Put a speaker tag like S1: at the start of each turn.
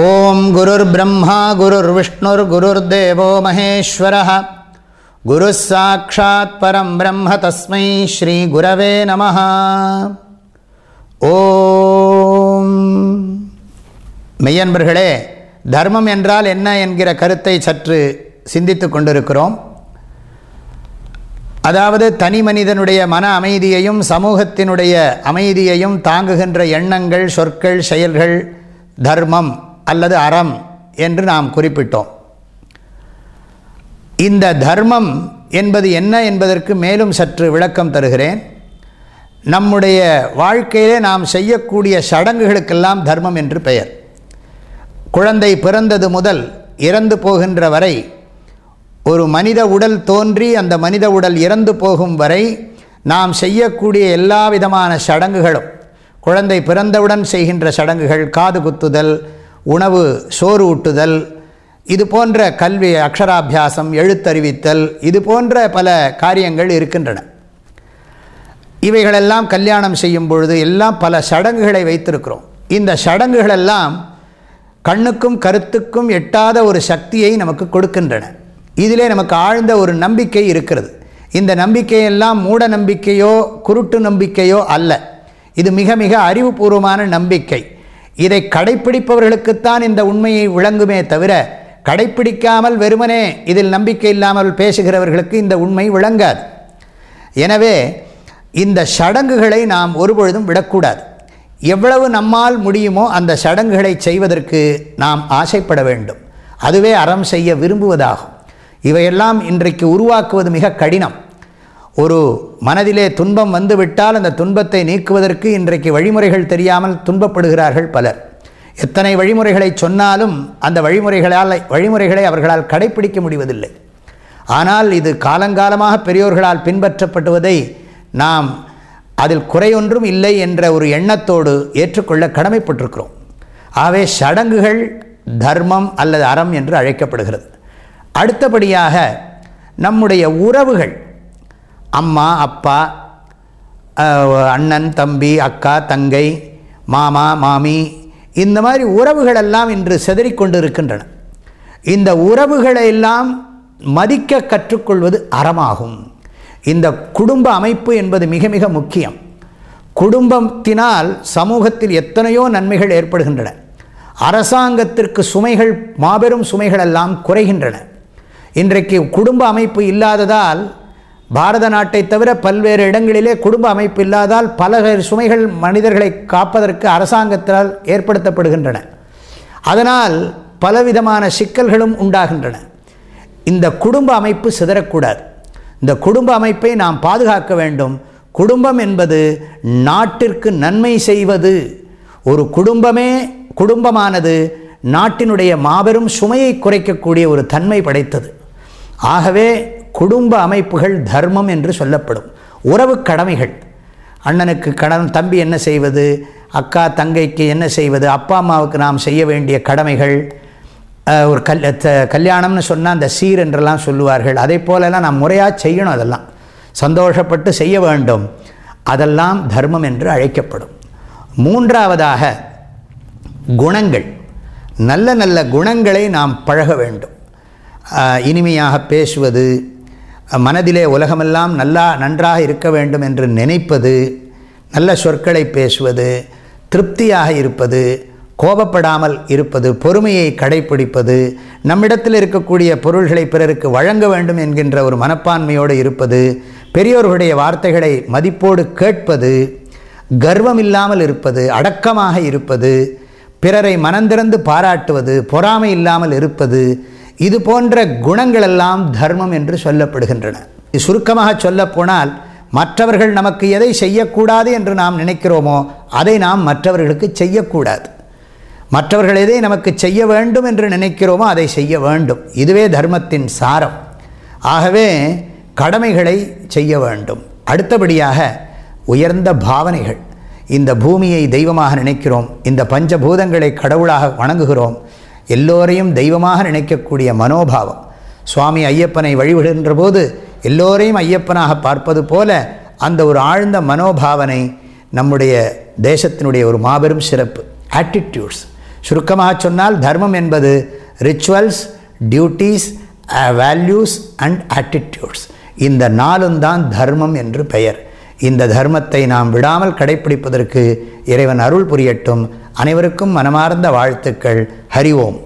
S1: ஓம் குருர் பிரம்மா குருர் விஷ்ணுர் குருர் தேவோ மகேஸ்வரः குரு சாட்சாத் பரம் பிரம்ம தஸ்மை ஸ்ரீ குரவே நம ஓம். மெய்யன்பர்களே தர்மம் என்றால் என்ன என்கிற கருத்தை சற்று சிந்தித்து கொண்டிருக்கிறோம். அதாவது தனி மனிதனுடைய மன அமைதியையும் சமூகத்தினுடைய அமைதியையும் தாங்குகின்ற எண்ணங்கள் சொற்கள் செயல்கள் தர்மம் அல்லது அறம் என்று நாம் குறிப்பிட்டோம். இந்த தர்மம் என்பது என்ன என்பதற்கு மேலும் சற்று விளக்கம் தருகிறேன். நம்முடைய வாழ்க்கையிலே நாம் செய்யக்கூடிய சடங்குகளுக்கெல்லாம் தர்மம் என்று பெயர். குழந்தை பிறந்தது முதல் இறந்து போகின்ற வரை ஒரு மனித உடல் தோன்றி அந்த மனித உடல் இறந்து போகும் வரை நாம் செய்யக்கூடிய எல்லா விதமான சடங்குகளும் குழந்தை பிறந்தவுடன் செய்கின்ற சடங்குகள் காது குத்துதல் உணவு சோறு ஊட்டுதல் இது போன்ற கல்வி அக்ஷராபியாசம் எழுத்தறிவித்தல் இது போன்ற பல காரியங்கள் இருக்கின்றன. இவைகளெல்லாம் கல்யாணம் செய்யும் பொழுது எல்லாம் பல சடங்குகளை வைத்திருக்கிறோம். இந்த சடங்குகளெல்லாம் கண்ணுக்கும் கருத்துக்கும் எட்டாத ஒரு சக்தியை நமக்கு கொடுக்கின்றன. இதிலே நமக்கு ஆழ்ந்த ஒரு நம்பிக்கை இருக்கிறது. இந்த நம்பிக்கையெல்லாம் மூட நம்பிக்கையோ குருட்டு நம்பிக்கையோ அல்ல. இது மிக மிக அறிவுபூர்வமான நம்பிக்கை. இதை கடைப்பிடிப்பவர்களுக்குத்தான் இந்த உண்மையை விளங்குமே தவிர கடைப்பிடிக்காமல் வெறுமனே இதில் நம்பிக்கை இல்லாமல் பேசுகிறவர்களுக்கு இந்த உண்மை விளங்காது. எனவே இந்த சடங்குகளை நாம் ஒருபொழுதும் விடக்கூடாது. எவ்வளவு நம்மால் முடியுமோ அந்த சடங்குகளை செய்வதற்கு நாம் ஆசைப்பட வேண்டும். அதுவே அறம் செய்ய விரும்புவதாகும். இவையெல்லாம் இன்றைக்கு உருவாக்குவது மிக கடினம். ஒரு மனதிலே துன்பம் வந்துவிட்டால் அந்த துன்பத்தை நீக்குவதற்கு இன்றைக்கு வழிமுறைகள் தெரியாமல் துன்பப்படுகிறார்கள் பலர். எத்தனை வழிமுறைகளை சொன்னாலும் அந்த வழிமுறைகளால் வழிமுறைகளை அவர்களால் கடைப்பிடிக்க முடிவதில்லை. ஆனால் இது காலங்காலமாக பெரியோர்களால் பின்பற்றப்படுவதை நாம் அதில் குறையொன்றும் இல்லை என்ற ஒரு எண்ணத்தோடு ஏற்றுக்கொள்ள கடமைப்பட்டிருக்கிறோம். ஆகவே சடங்குகள் தர்மம் அல்லது அறம் என்று அழைக்கப்படுகிறது. அடுத்தபடியாக நம்முடைய உறவுகள் அம்மா அப்பா அண்ணன் தம்பி அக்கா தங்கை மாமா மாமி இந்த மாதிரி உறவுகளெல்லாம் இன்று செதறிக்கொண்டு இருக்கின்றன இந்த உறவுகளை எல்லாம் மதிக்க கற்றுக்கொள்வது அறமாகும். இந்த குடும்ப அமைப்பு என்பது மிக மிக முக்கியம். குடும்பத்தினால் சமூகத்தில் எத்தனையோ நன்மைகள் ஏற்படுகின்றன. அரசாங்கத்திற்கு சுமைகள் மாபெரும் சுமைகள் எல்லாம் குறைகின்றன. இன்றைக்கு குடும்ப அமைப்பு இல்லாததால் பாரத நாட்டை தவிர பல்வேறு இடங்களிலே குடும்ப அமைப்பு இல்லாதால் பல சுமைகள் மனிதர்களை காப்பதற்கு அரசாங்கத்தால் ஏற்படுத்தப்படுகின்றன. அதனால் பலவிதமான சிக்கல்களும் உண்டாகின்றன. இந்த குடும்ப அமைப்பு சிதறக்கூடாது. இந்த குடும்ப அமைப்பை நாம் பாதுகாக்க வேண்டும். குடும்பம் என்பது நாட்டிற்கு நன்மை செய்வது. ஒரு குடும்பமே குடும்பமானது நாட்டினுடைய மாபெரும் சுமையை குறைக்கக்கூடிய ஒரு தன்மை படைத்தது. ஆகவே குடும்ப அமைப்புகள் தர்மம் என்று சொல்லப்படும். உறவு கடமைகள். அண்ணனுக்கு கடன் தம்பி என்ன செய்வது? அக்கா தங்கைக்கு என்ன செய்வது? அப்பா அம்மாவுக்கு நாம் செய்ய வேண்டிய கடமைகள். ஒரு கல் கல்யாணம்னு சொன்னால் அந்த சீர் என்றெல்லாம் சொல்லுவார்கள். அதே போலெல்லாம் நாம் முறையாக செய்யணும் அதெல்லாம். சந்தோஷப்பட்டு செய்ய வேண்டும். அதெல்லாம் தர்மம் என்று அழைக்கப்படும். மூன்றாவதாக குணங்கள். நல்ல நல்ல குணங்களை நாம் பழக வேண்டும். இனிமையாக பேசுவது மனதிலே உலகமெல்லாம் நல்லா நன்றாக இருக்க வேண்டும் என்று நினைப்பது நல்ல சொற்களை பேசுவது திருப்தியாக இருப்பது கோபப்படாமல் இருப்பது பொறுமையை கடைப்பிடிப்பது நம்மிடத்தில் இருக்கக்கூடிய பொருள்களை பிறருக்கு வழங்க வேண்டும் என்கின்ற ஒரு மனப்பான்மையோடு இருப்பது பெரியோர்களுடைய வார்த்தைகளை மதிப்போடு கேட்பது கர்வம் இல்லாமல் இருப்பது அடக்கமாக இருப்பது பிறரை மனந்திறந்து பாராட்டுவது பொறாமை இல்லாமல் இருப்பது இது போன்ற குணங்களெல்லாம் தர்மம் என்று சொல்லப்படுகின்றன. சுருக்கமாக சொல்லப்போனால் மற்றவர்கள் நமக்கு எதை செய்யக்கூடாது என்று நாம் நினைக்கிறோமோ அதை நாம் மற்றவர்களுக்கு செய்யக்கூடாது. மற்றவர்கள் எதை நமக்கு செய்ய வேண்டும் என்று நினைக்கிறோமோ அதை செய்ய வேண்டும். இதுவே தர்மத்தின் சாரம். ஆகவே கடமைகளை செய்ய வேண்டும். அடுத்தபடியாக உயர்ந்த பாவனைகள். இந்த பூமியை தெய்வமாக நினைக்கிறோம். இந்த பஞ்சபூதங்களை கடவுளாக வணங்குகிறோம். எல்லோரையும் தெய்வமாக நினைக்கக்கூடிய மனோபாவம். சுவாமி ஐயப்பனை வழிபடுகின்ற போது எல்லோரையும் ஐயப்பனாக பார்ப்பது போல அந்த ஒரு ஆழ்ந்த மனோபாவனை நம்முடைய தேசத்தினுடைய ஒரு மாபெரும் சிறப்பு ஆட்டிடியூட்ஸ் சுருக்கமாக சொன்னால் தர்மம் என்பது rituals duties values and attitudes இந்த நாளும் தான் தர்மம் என்று பெயர். இந்த தர்மத்தை நாம் விடாமல் கடைப்பிடிப்பதற்கு இறைவன் அருள் புரியட்டும். அனைவருக்கும் மனமார்ந்த வாழ்த்துக்கள். ஹரி ஓம்.